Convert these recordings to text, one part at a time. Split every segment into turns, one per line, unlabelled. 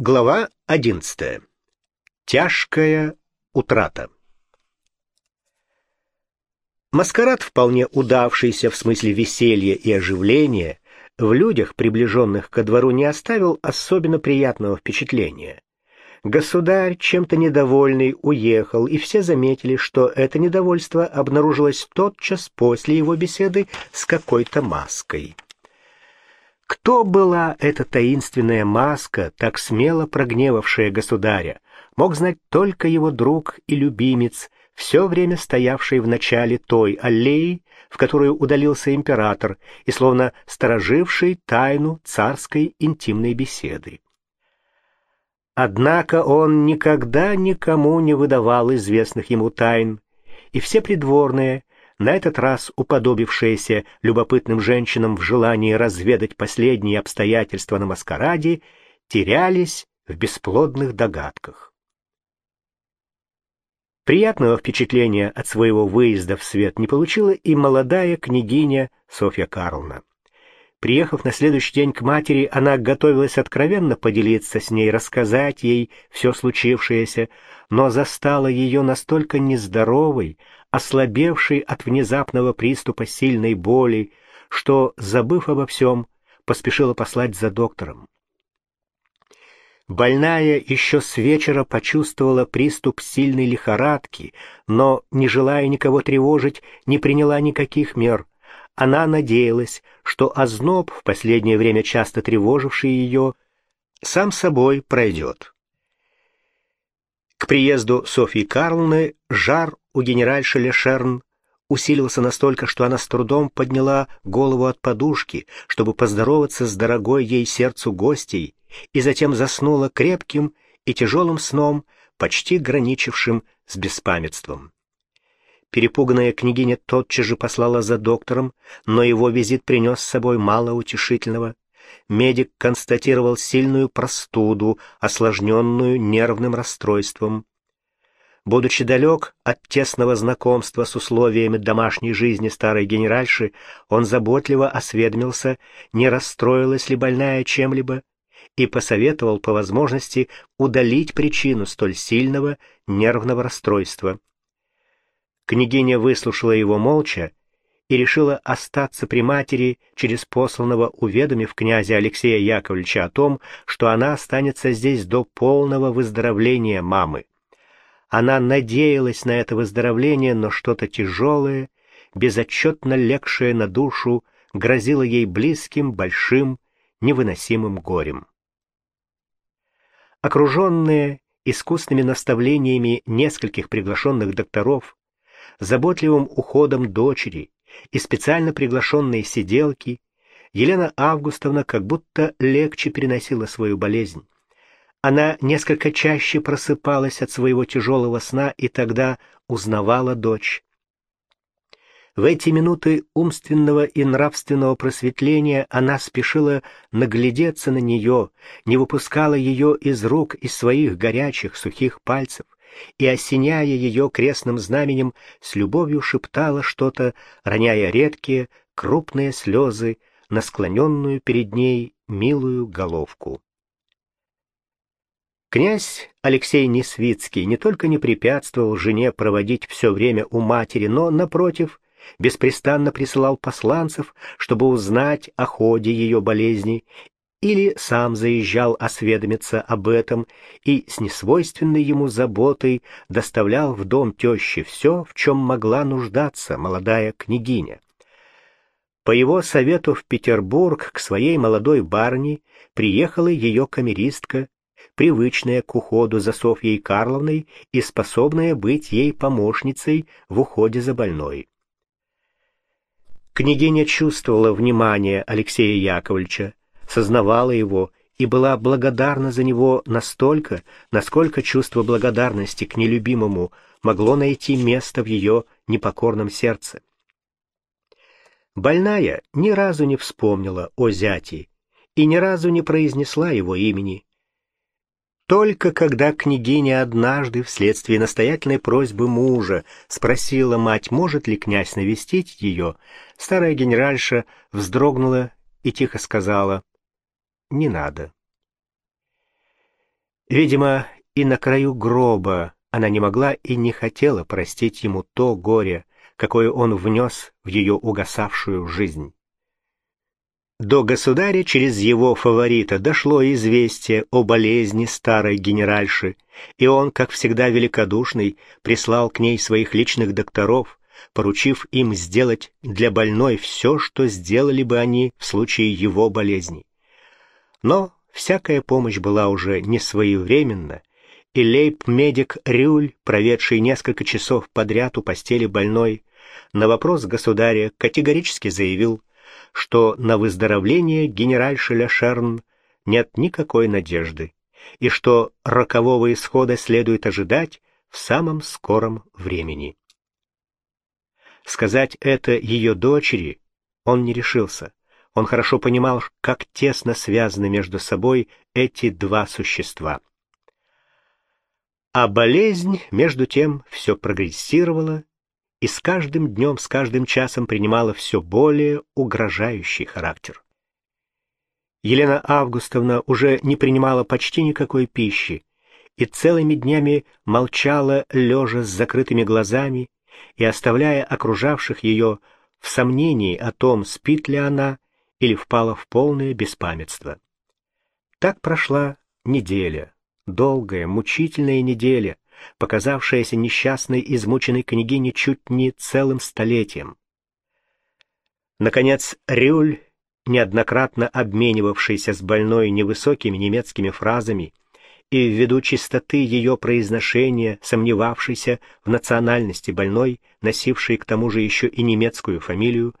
Глава 11. Тяжкая утрата. Маскарад, вполне удавшийся в смысле веселья и оживления, в людях, приближенных ко двору, не оставил особенно приятного впечатления. Государь, чем-то недовольный, уехал, и все заметили, что это недовольство обнаружилось тотчас после его беседы с какой-то маской. Кто была эта таинственная маска, так смело прогневавшая государя, мог знать только его друг и любимец, все время стоявший в начале той аллеи, в которую удалился император, и словно стороживший тайну царской интимной беседы. Однако он никогда никому не выдавал известных ему тайн, и все придворные, на этот раз уподобившиеся любопытным женщинам в желании разведать последние обстоятельства на маскараде, терялись в бесплодных догадках. Приятного впечатления от своего выезда в свет не получила и молодая княгиня Софья Карловна. Приехав на следующий день к матери, она готовилась откровенно поделиться с ней, рассказать ей все случившееся, но застала ее настолько нездоровой, ослабевшей от внезапного приступа сильной боли, что, забыв обо всем, поспешила послать за доктором. Больная еще с вечера почувствовала приступ сильной лихорадки, но, не желая никого тревожить, не приняла никаких мер. Она надеялась, что озноб, в последнее время часто тревоживший ее, сам собой пройдет. К приезду Софьи Карлны жар у генеральши Лешерн усилился настолько, что она с трудом подняла голову от подушки, чтобы поздороваться с дорогой ей сердцу гостей, и затем заснула крепким и тяжелым сном, почти граничившим с беспамятством. Перепуганная княгиня тотчас же послала за доктором, но его визит принес с собой мало утешительного медик констатировал сильную простуду, осложненную нервным расстройством. Будучи далек от тесного знакомства с условиями домашней жизни старой генеральши, он заботливо осведомился, не расстроилась ли больная чем-либо, и посоветовал по возможности удалить причину столь сильного нервного расстройства. Княгиня выслушала его молча и решила остаться при матери через посланного, уведомив князя Алексея Яковлевича о том, что она останется здесь до полного выздоровления мамы. Она надеялась на это выздоровление, но что-то тяжелое, безотчетно легшее на душу, грозило ей близким, большим, невыносимым горем. Окруженные искусными наставлениями нескольких приглашенных докторов, заботливым уходом дочери, и специально приглашенные сиделки, Елена Августовна как будто легче переносила свою болезнь. Она несколько чаще просыпалась от своего тяжелого сна и тогда узнавала дочь. В эти минуты умственного и нравственного просветления она спешила наглядеться на нее, не выпускала ее из рук из своих горячих сухих пальцев и, осеняя ее крестным знаменем, с любовью шептала что-то, роняя редкие, крупные слезы на склоненную перед ней милую головку. Князь Алексей Несвицкий не только не препятствовал жене проводить все время у матери, но, напротив, беспрестанно присылал посланцев, чтобы узнать о ходе ее болезни или сам заезжал осведомиться об этом и с несвойственной ему заботой доставлял в дом тещи все, в чем могла нуждаться молодая княгиня. По его совету в Петербург к своей молодой барыне приехала ее камеристка, привычная к уходу за Софьей Карловной и способная быть ей помощницей в уходе за больной. Княгиня чувствовала внимание Алексея Яковлевича, сознавала его и была благодарна за него настолько, насколько чувство благодарности к нелюбимому могло найти место в ее непокорном сердце. Больная ни разу не вспомнила о зяте и ни разу не произнесла его имени. Только когда княгиня однажды, вследствие настоятельной просьбы мужа, спросила мать, может ли князь навестить ее, старая генеральша вздрогнула и тихо сказала — не надо. Видимо, и на краю гроба она не могла и не хотела простить ему то горе, какое он внес в ее угасавшую жизнь. До государя через его фаворита дошло известие о болезни старой генеральши, и он, как всегда великодушный, прислал к ней своих личных докторов, поручив им сделать для больной все, что сделали бы они в случае его болезни. Но всякая помощь была уже не своевременна, и лейб-медик Рюль, проведший несколько часов подряд у постели больной, на вопрос государя категорически заявил, что на выздоровление генеральши Лешерн нет никакой надежды, и что рокового исхода следует ожидать в самом скором времени. Сказать это ее дочери он не решился. Он хорошо понимал, как тесно связаны между собой эти два существа. А болезнь, между тем, все прогрессировала и с каждым днем, с каждым часом принимала все более угрожающий характер. Елена Августовна уже не принимала почти никакой пищи и целыми днями молчала, лежа с закрытыми глазами и оставляя окружавших ее в сомнении о том, спит ли она или впала в полное беспамятство. Так прошла неделя, долгая, мучительная неделя, показавшаяся несчастной, измученной княгине чуть не целым столетием. Наконец, Рюль, неоднократно обменивавшийся с больной невысокими немецкими фразами и ввиду чистоты ее произношения, сомневавшийся в национальности больной, носившей к тому же еще и немецкую фамилию,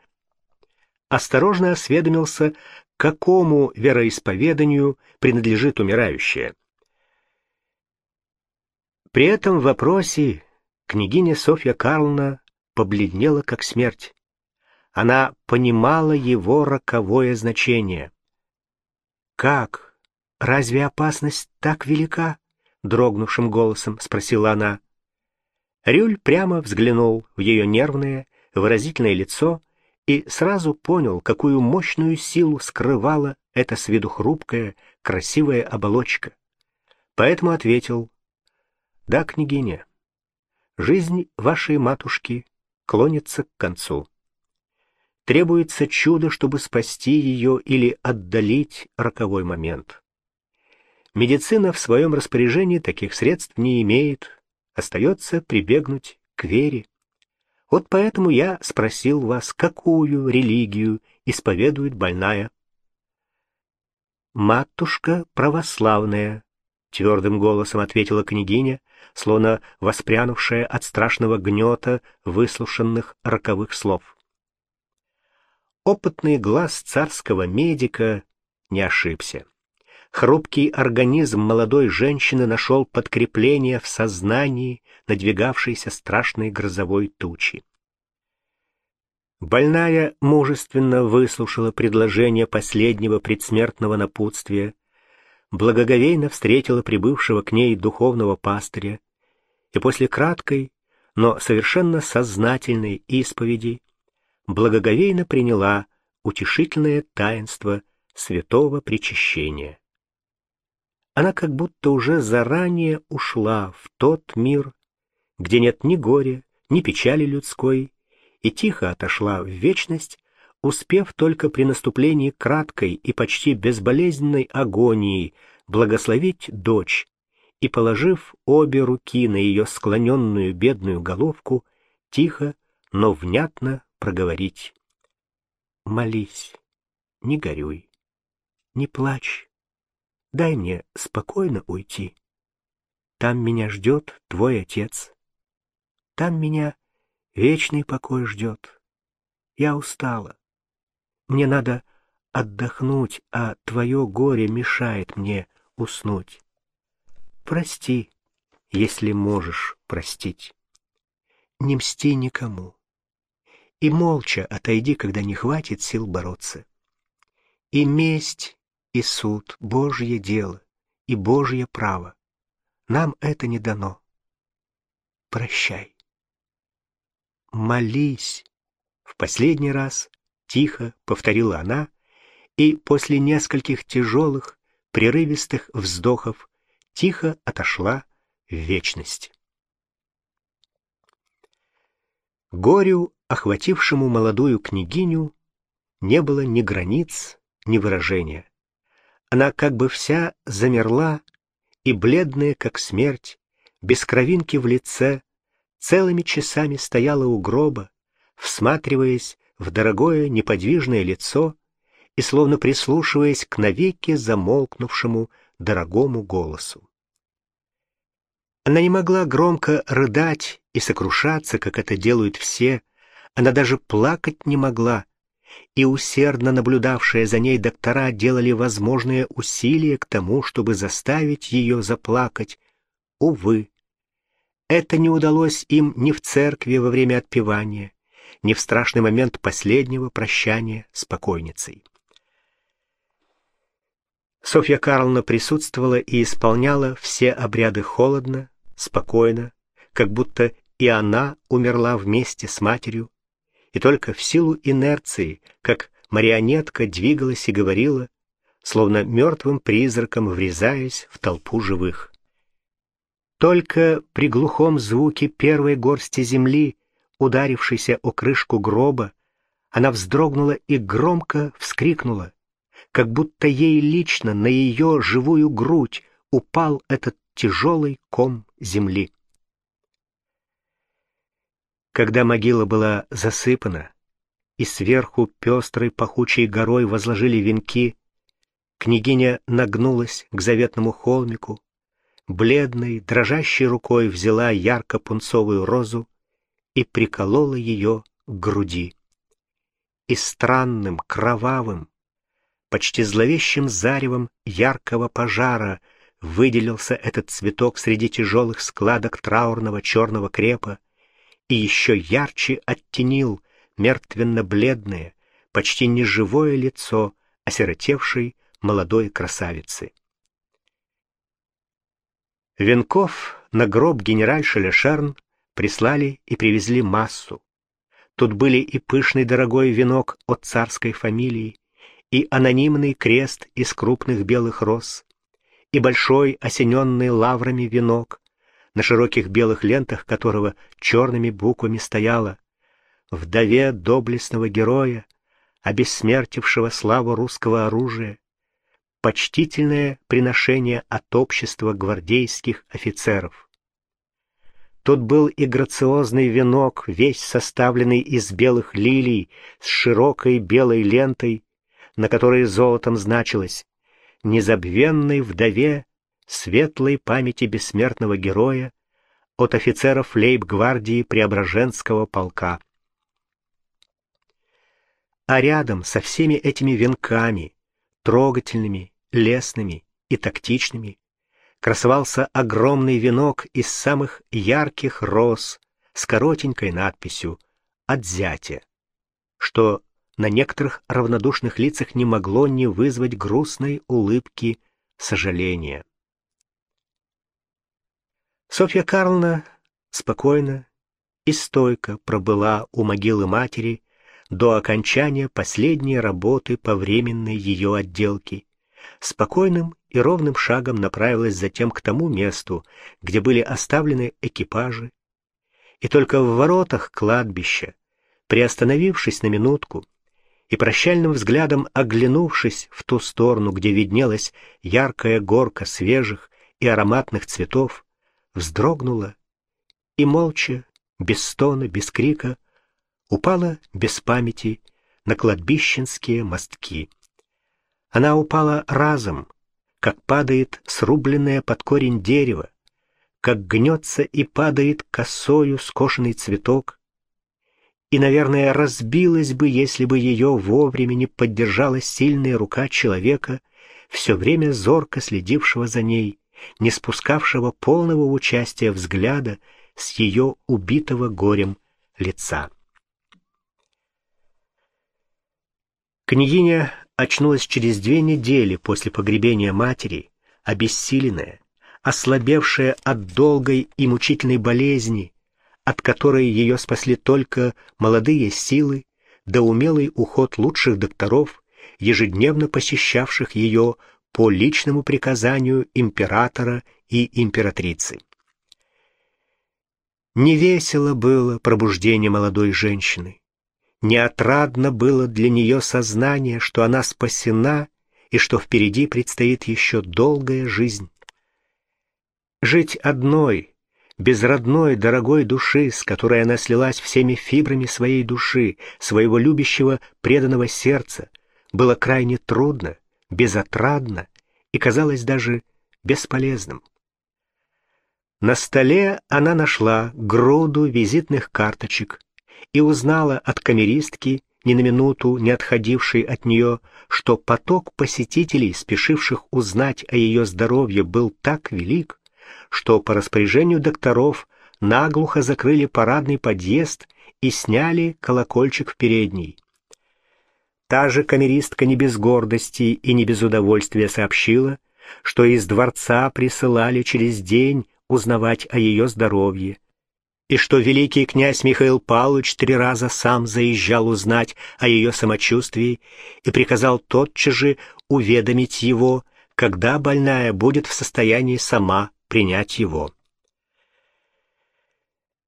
осторожно осведомился, какому вероисповеданию принадлежит умирающая. При этом вопросе княгиня Софья Карловна побледнела как смерть. Она понимала его роковое значение. «Как? Разве опасность так велика?» — дрогнувшим голосом спросила она. Рюль прямо взглянул в ее нервное, выразительное лицо и сразу понял, какую мощную силу скрывала эта с виду хрупкая, красивая оболочка. Поэтому ответил да, княгиня, жизнь вашей матушки клонится к концу. Требуется чудо, чтобы спасти ее или отдалить роковой момент. Медицина в своем распоряжении таких средств не имеет, остается прибегнуть к вере. Вот поэтому я спросил вас, какую религию исповедует больная. «Матушка православная», — твердым голосом ответила княгиня, словно воспрянувшая от страшного гнета выслушанных роковых слов. Опытный глаз царского медика не ошибся. Хрупкий организм молодой женщины нашел подкрепление в сознании надвигавшейся страшной грозовой тучи. Больная мужественно выслушала предложение последнего предсмертного напутствия, благоговейно встретила прибывшего к ней духовного пастыря и после краткой, но совершенно сознательной исповеди благоговейно приняла утешительное таинство святого причащения. Она как будто уже заранее ушла в тот мир, где нет ни горя, ни печали людской, и тихо отошла в вечность, успев только при наступлении краткой и почти безболезненной агонии благословить дочь и, положив обе руки на ее склоненную бедную головку, тихо, но внятно проговорить. «Молись, не горюй, не плачь, дай мне спокойно уйти. Там меня ждет твой отец, там меня вечный покой ждет. Я устала, мне надо отдохнуть, а твое горе мешает мне уснуть. Прости, если можешь простить. Не мсти никому. И молча отойди, когда не хватит сил бороться. И месть, и суд — Божье дело, и Божье право. Нам это не дано. Прощай. Молись. В последний раз тихо повторила она, и после нескольких тяжелых, прерывистых вздохов тихо отошла в вечность. Горю, охватившему молодую княгиню, не было ни границ, ни выражения. Она как бы вся замерла и, бледная, как смерть, без кровинки в лице, целыми часами стояла у гроба, всматриваясь в дорогое неподвижное лицо и словно прислушиваясь к навеки замолкнувшему дорогому голосу. Она не могла громко рыдать и сокрушаться, как это делают все, она даже плакать не могла, и усердно наблюдавшие за ней доктора делали возможные усилия к тому, чтобы заставить ее заплакать. Увы, это не удалось им ни в церкви во время отпевания, ни в страшный момент последнего прощания с покойницей. Софья Карловна присутствовала и исполняла все обряды холодно, спокойно, как будто и она умерла вместе с матерью, и только в силу инерции, как марионетка двигалась и говорила, словно мертвым призраком врезаясь в толпу живых. Только при глухом звуке первой горсти земли, ударившейся о крышку гроба, она вздрогнула и громко вскрикнула, как будто ей лично на ее живую грудь упал этот тяжелый ком земли. Когда могила была засыпана, и сверху пестрой пахучей горой возложили венки, княгиня нагнулась к заветному холмику, бледной, дрожащей рукой взяла ярко-пунцовую розу и приколола ее к груди. И странным, кровавым, почти зловещим заревом яркого пожара — выделился этот цветок среди тяжелых складок траурного черного крепа и еще ярче оттенил мертвенно-бледное, почти неживое лицо осиротевшей молодой красавицы. Венков на гроб генеральши Лешерн прислали и привезли массу. Тут были и пышный дорогой венок от царской фамилии, и анонимный крест из крупных белых роз, и большой осененный лаврами венок, на широких белых лентах которого черными буквами стояло «Вдове доблестного героя, обессмертившего славу русского оружия, почтительное приношение от общества гвардейских офицеров». Тут был и грациозный венок, весь составленный из белых лилий с широкой белой лентой, на которой золотом значилось незабвенной вдове светлой памяти бессмертного героя от офицеров лейб-гвардии Преображенского полка. А рядом со всеми этими венками, трогательными, лесными и тактичными, красовался огромный венок из самых ярких роз с коротенькой надписью «От зятя», что на некоторых равнодушных лицах не могло не вызвать грустной улыбки сожаления. Софья Карловна спокойно и стойко пробыла у могилы матери до окончания последней работы по временной ее отделке. Спокойным и ровным шагом направилась затем к тому месту, где были оставлены экипажи, и только в воротах кладбища, приостановившись на минутку, и прощальным взглядом оглянувшись в ту сторону, где виднелась яркая горка свежих и ароматных цветов, вздрогнула и молча, без стона, без крика, упала без памяти на кладбищенские мостки. Она упала разом, как падает срубленное под корень дерево, как гнется и падает косою скошенный цветок, и, наверное, разбилась бы, если бы ее вовремя не поддержала сильная рука человека, все время зорко следившего за ней, не спускавшего полного участия взгляда с ее убитого горем лица. Княгиня очнулась через две недели после погребения матери, обессиленная, ослабевшая от долгой и мучительной болезни, от которой ее спасли только молодые силы да умелый уход лучших докторов, ежедневно посещавших ее по личному приказанию императора и императрицы. Невесело было пробуждение молодой женщины. Неотрадно было для нее сознание, что она спасена и что впереди предстоит еще долгая жизнь. Жить одной, без родной, дорогой души, с которой она слилась всеми фибрами своей души, своего любящего, преданного сердца, было крайне трудно, безотрадно и казалось даже бесполезным. На столе она нашла груду визитных карточек и узнала от камеристки, ни на минуту не отходившей от нее, что поток посетителей, спешивших узнать о ее здоровье, был так велик, что по распоряжению докторов наглухо закрыли парадный подъезд и сняли колокольчик в передней. Та же камеристка не без гордости и не без удовольствия сообщила, что из дворца присылали через день узнавать о ее здоровье, и что великий князь Михаил Павлович три раза сам заезжал узнать о ее самочувствии и приказал тотчас же уведомить его, когда больная будет в состоянии сама принять его.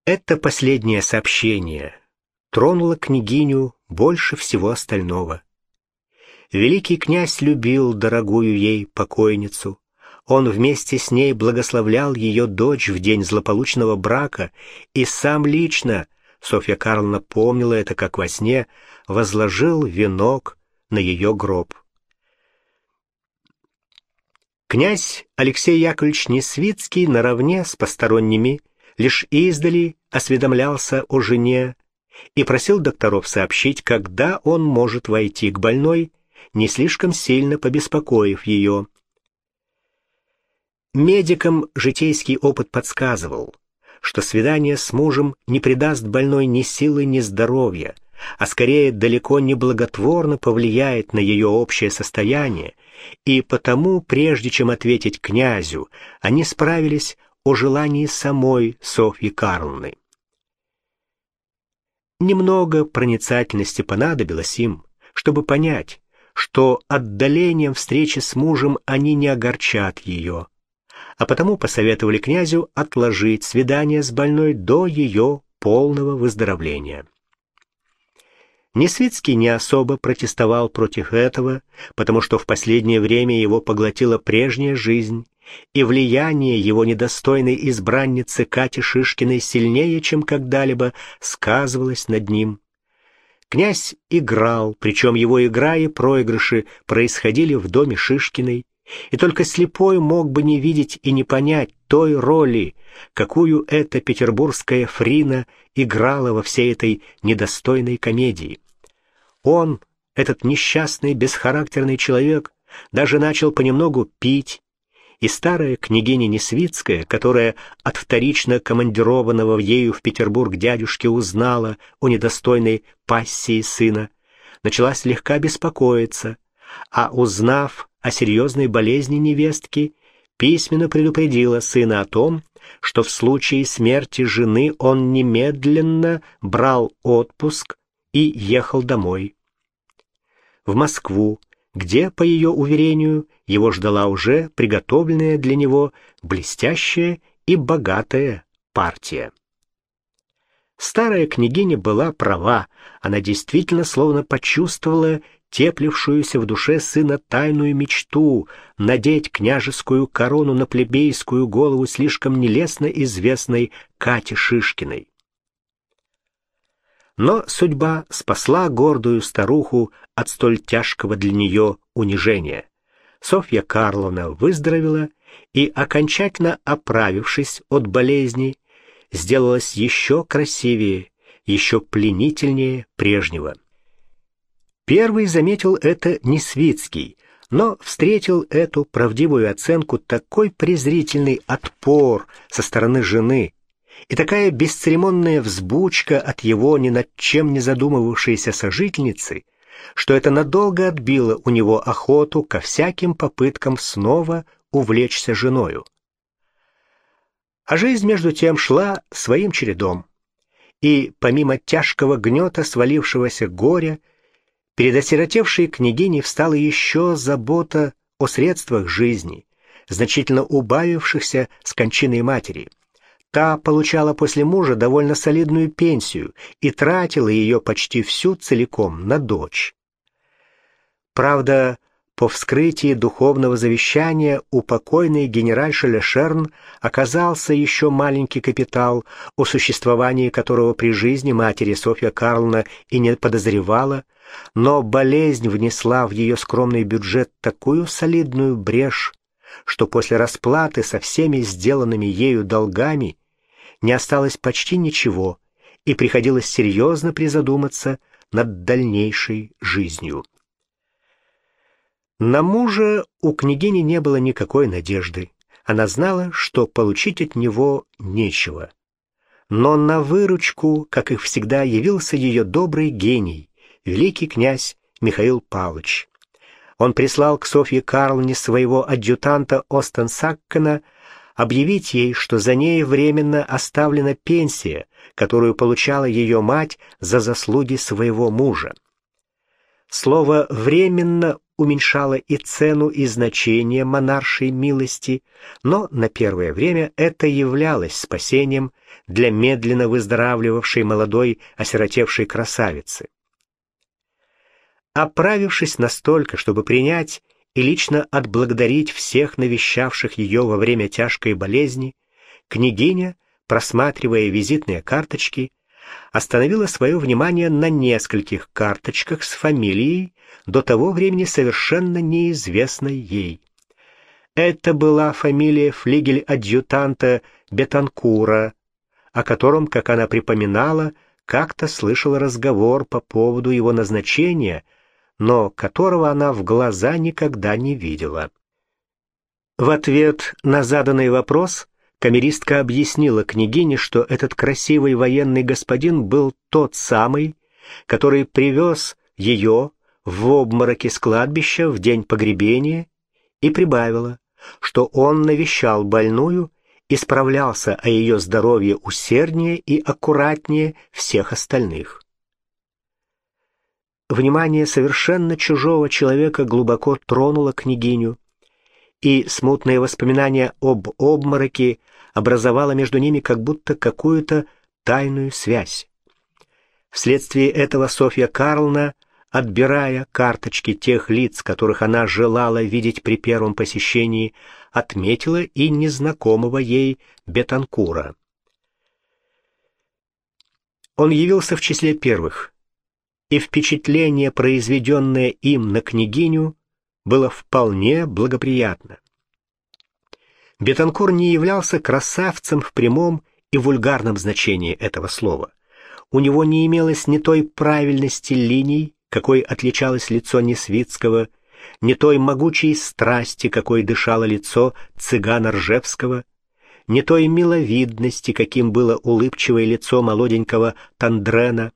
Это последнее сообщение тронуло княгиню больше всего остального. Великий князь любил дорогую ей покойницу. Он вместе с ней благословлял ее дочь в день злополучного брака и сам лично, Софья Карловна помнила это как во сне, возложил венок на ее гроб. Князь Алексей Яковлевич Несвицкий наравне с посторонними лишь издали осведомлялся о жене и просил докторов сообщить, когда он может войти к больной, не слишком сильно побеспокоив ее. Медикам житейский опыт подсказывал, что свидание с мужем не придаст больной ни силы, ни здоровья, а скорее далеко не благотворно повлияет на ее общее состояние, и потому, прежде чем ответить князю, они справились о желании самой Софьи Карловны. Немного проницательности понадобилось им, чтобы понять, что отдалением встречи с мужем они не огорчат ее, а потому посоветовали князю отложить свидание с больной до ее полного выздоровления. Несвицкий не особо протестовал против этого, потому что в последнее время его поглотила прежняя жизнь, и влияние его недостойной избранницы Кати Шишкиной сильнее, чем когда-либо, сказывалось над ним. Князь играл, причем его игра и проигрыши происходили в доме Шишкиной, и только слепой мог бы не видеть и не понять той роли, какую эта петербургская Фрина играла во всей этой недостойной комедии. Он, этот несчастный, бесхарактерный человек, даже начал понемногу пить, и старая княгиня Несвицкая, которая от вторично командированного ею в Петербург дядюшки узнала о недостойной пассии сына, начала слегка беспокоиться, а узнав о серьезной болезни невестки, письменно предупредила сына о том, что в случае смерти жены он немедленно брал отпуск и ехал домой. В Москву, где, по ее уверению, его ждала уже приготовленная для него блестящая и богатая партия. Старая княгиня была права, она действительно словно почувствовала теплившуюся в душе сына тайную мечту надеть княжескую корону на плебейскую голову слишком нелестно известной Кати Шишкиной. Но судьба спасла гордую старуху от столь тяжкого для нее унижения. Софья Карловна выздоровела и, окончательно оправившись от болезни, сделалась еще красивее, еще пленительнее прежнего. Первый заметил это Несвицкий, но встретил эту правдивую оценку такой презрительный отпор со стороны жены и такая бесцеремонная взбучка от его ни над чем не задумывавшейся сожительницы, что это надолго отбило у него охоту ко всяким попыткам снова увлечься женою. А жизнь, между тем, шла своим чередом. И помимо тяжкого гнета свалившегося горя, перед осиротевшей княгиней встала еще забота о средствах жизни, значительно убавившихся с кончиной матери. Та получала после мужа довольно солидную пенсию и тратила ее почти всю целиком на дочь. Правда, по вскрытии духовного завещания у покойной генеральши Лешерн оказался еще маленький капитал, о существовании которого при жизни матери Софья Карловна и не подозревала, но болезнь внесла в ее скромный бюджет такую солидную брешь, что после расплаты со всеми сделанными ею долгами не осталось почти ничего, и приходилось серьезно призадуматься над дальнейшей жизнью. На мужа у княгини не было никакой надежды. Она знала, что получить от него нечего. Но на выручку, как и всегда, явился ее добрый гений, великий князь Михаил Павлович. Он прислал к Софье Карловне своего адъютанта Остен Саккена объявить ей, что за ней временно оставлена пенсия, которую получала ее мать за заслуги своего мужа. Слово «временно» уменьшало и цену, и значение монаршей милости, но на первое время это являлось спасением для медленно выздоравливавшей молодой осиротевшей красавицы. Оправившись настолько, чтобы принять и лично отблагодарить всех навещавших ее во время тяжкой болезни, княгиня, просматривая визитные карточки, остановила свое внимание на нескольких карточках с фамилией, до того времени совершенно неизвестной ей. Это была фамилия флигель-адъютанта Бетанкура, о котором, как она припоминала, как-то слышала разговор по поводу его назначения, но которого она в глаза никогда не видела. В ответ на заданный вопрос Камеристка объяснила княгине, что этот красивый военный господин был тот самый, который привез ее в обмороке с кладбища в день погребения, и прибавила, что он навещал больную и справлялся о ее здоровье усерднее и аккуратнее всех остальных. Внимание совершенно чужого человека глубоко тронуло княгиню, и смутные воспоминания об обмороке образовало между ними как будто какую-то тайную связь. Вследствие этого Софья Карловна, отбирая карточки тех лиц, которых она желала видеть при первом посещении, отметила и незнакомого ей Бетанкура. Он явился в числе первых, и впечатление, произведенное им на княгиню, было вполне благоприятно. Бетанкур не являлся красавцем в прямом и вульгарном значении этого слова. У него не имелось ни той правильности линий, какой отличалось лицо Несвицкого, ни той могучей страсти, какой дышало лицо цыгана Ржевского, ни той миловидности, каким было улыбчивое лицо молоденького Тандрена,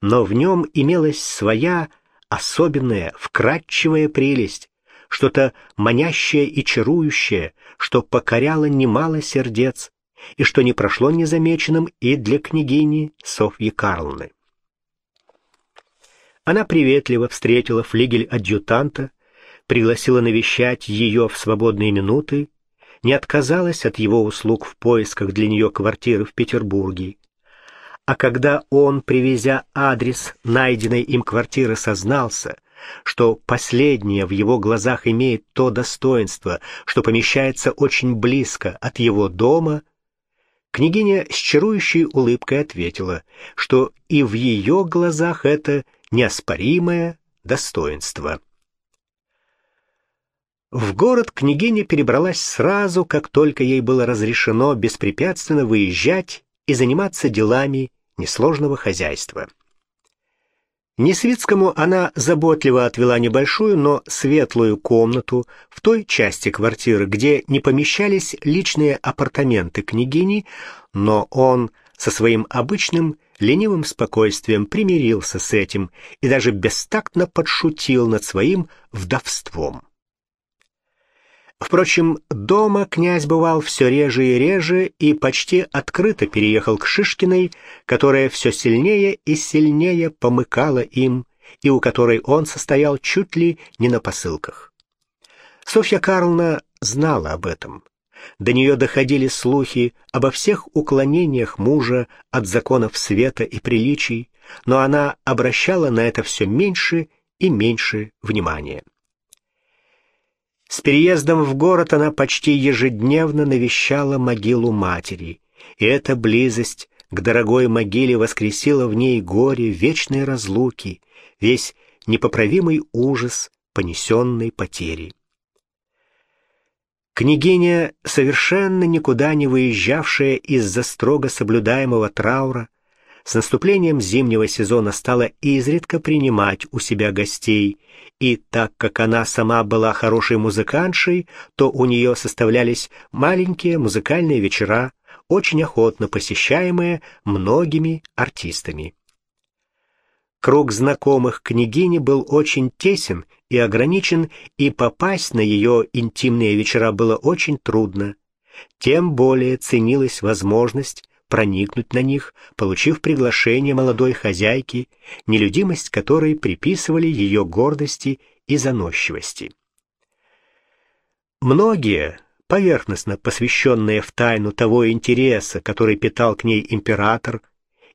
но в нем имелась своя особенная, вкрадчивая прелесть, что-то манящее и чарующее, что покоряло немало сердец и что не прошло незамеченным и для княгини Софьи Карловны. Она приветливо встретила флигель адъютанта, пригласила навещать ее в свободные минуты, не отказалась от его услуг в поисках для нее квартиры в Петербурге. А когда он, привезя адрес найденной им квартиры, сознался, что последнее в его глазах имеет то достоинство, что помещается очень близко от его дома, княгиня с чарующей улыбкой ответила, что и в ее глазах это неоспоримое достоинство. В город княгиня перебралась сразу, как только ей было разрешено беспрепятственно выезжать и заниматься делами несложного хозяйства. Несвицкому она заботливо отвела небольшую, но светлую комнату в той части квартиры, где не помещались личные апартаменты княгини, но он со своим обычным ленивым спокойствием примирился с этим и даже бестактно подшутил над своим вдовством. Впрочем, дома князь бывал все реже и реже и почти открыто переехал к Шишкиной, которая все сильнее и сильнее помыкала им, и у которой он состоял чуть ли не на посылках. Софья Карловна знала об этом. До нее доходили слухи обо всех уклонениях мужа от законов света и приличий, но она обращала на это все меньше и меньше внимания. С переездом в город она почти ежедневно навещала могилу матери, и эта близость к дорогой могиле воскресила в ней горе вечной разлуки, весь непоправимый ужас понесенной потери. Княгиня, совершенно никуда не выезжавшая из-за строго соблюдаемого траура, с наступлением зимнего сезона стала изредка принимать у себя гостей, и так как она сама была хорошей музыкантшей, то у нее составлялись маленькие музыкальные вечера, очень охотно посещаемые многими артистами. Круг знакомых княгини был очень тесен и ограничен, и попасть на ее интимные вечера было очень трудно. Тем более ценилась возможность проникнуть на них, получив приглашение молодой хозяйки, нелюдимость которой приписывали ее гордости и заносчивости. Многие, поверхностно посвященные в тайну того интереса, который питал к ней император,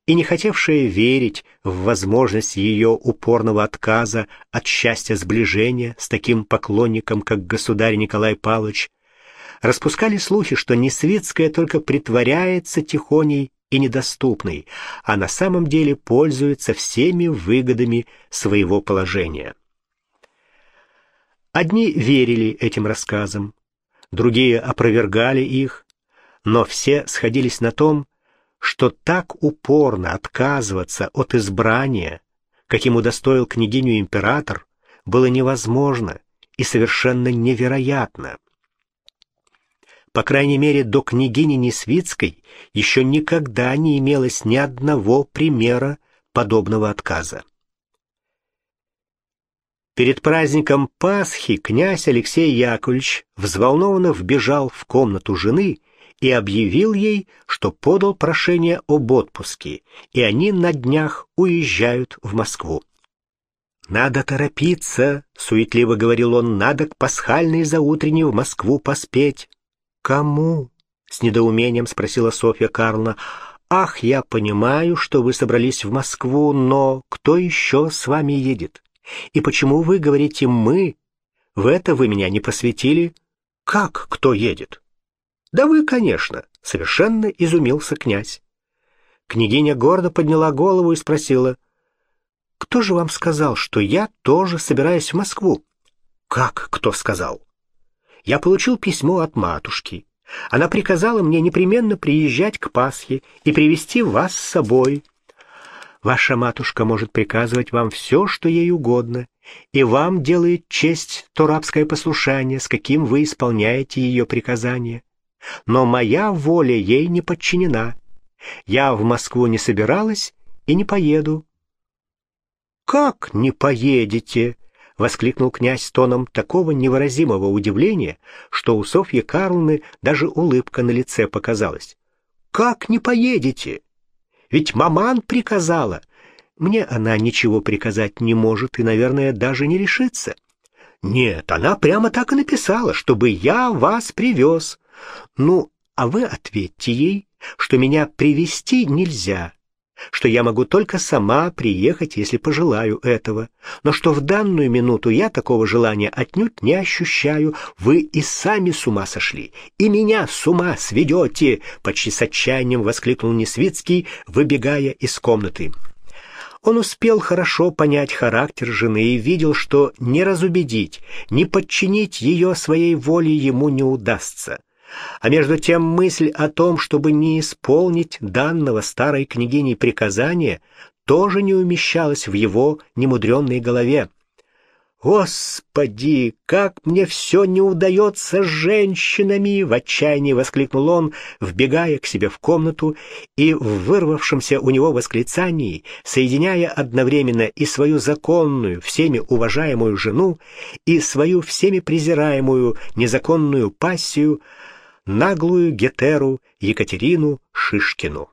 и не хотевшие верить в возможность ее упорного отказа от счастья сближения с таким поклонником, как государь Николай Павлович, распускали слухи, что Несвицкая только притворяется тихоней и недоступной, а на самом деле пользуется всеми выгодами своего положения. Одни верили этим рассказам, другие опровергали их, но все сходились на том, что так упорно отказываться от избрания, каким удостоил княгиню император, было невозможно и совершенно невероятно. По крайней мере, до княгини Несвицкой еще никогда не имелось ни одного примера подобного отказа. Перед праздником Пасхи князь Алексей Яковлевич взволнованно вбежал в комнату жены и объявил ей, что подал прошение об отпуске, и они на днях уезжают в Москву. «Надо торопиться», — суетливо говорил он, — «надо к пасхальной заутренней в Москву поспеть». «Кому?» — с недоумением спросила Софья Карловна. «Ах, я понимаю, что вы собрались в Москву, но кто еще с вами едет? И почему вы говорите «мы»? В это вы меня не просветили. Как кто едет?» «Да вы, конечно», — совершенно изумился князь. Княгиня гордо подняла голову и спросила, «Кто же вам сказал, что я тоже собираюсь в Москву?» «Как кто сказал?» «Я получил письмо от матушки. Она приказала мне непременно приезжать к Пасхе и привести вас с собой. Ваша матушка может приказывать вам все, что ей угодно, и вам делает честь то рабское послушание, с каким вы исполняете ее приказания но моя воля ей не подчинена. Я в Москву не собиралась и не поеду. «Как не поедете?» — воскликнул князь тоном такого невыразимого удивления, что у Софьи Карловны даже улыбка на лице показалась. «Как не поедете? Ведь маман приказала. Мне она ничего приказать не может и, наверное, даже не решится. Нет, она прямо так и написала, чтобы я вас привез. Ну, а вы ответьте ей, что меня привести нельзя, что я могу только сама приехать, если пожелаю этого, но что в данную минуту я такого желания отнюдь не ощущаю. Вы и сами с ума сошли, и меня с ума сведете, почти с отчаянием воскликнул Несвицкий, выбегая из комнаты. Он успел хорошо понять характер жены и видел, что не разубедить, не подчинить ее своей воле ему не удастся. А между тем мысль о том, чтобы не исполнить данного старой княгиней приказания, тоже не умещалась в его немудренной голове. «Господи, как мне все не удается с женщинами!» — в отчаянии воскликнул он, вбегая к себе в комнату и в вырвавшемся у него восклицании, соединяя одновременно и свою законную, всеми уважаемую жену, и свою всеми презираемую незаконную пассию — наглую Гетеру Екатерину Шишкину.